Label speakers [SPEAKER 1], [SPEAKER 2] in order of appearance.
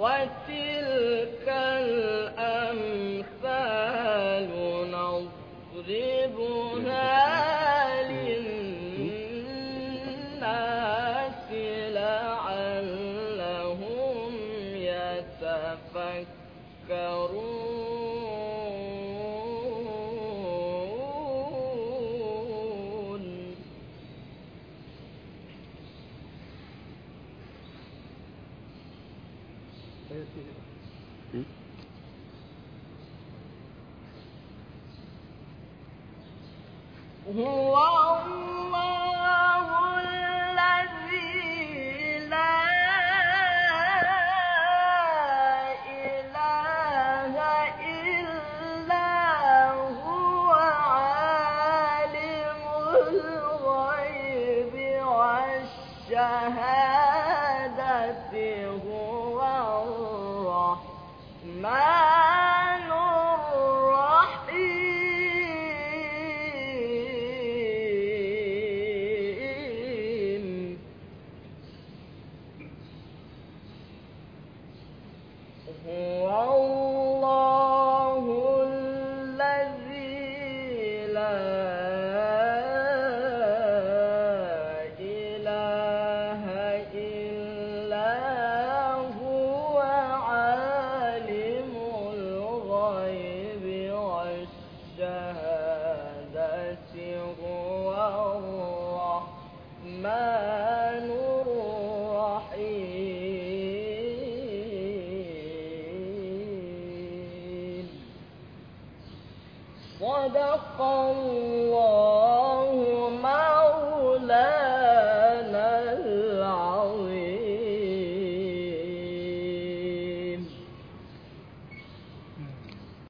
[SPEAKER 1] وتلك الأمثال نضربها
[SPEAKER 2] تذكرون
[SPEAKER 1] هو الله جهنم صدق الله مولانا.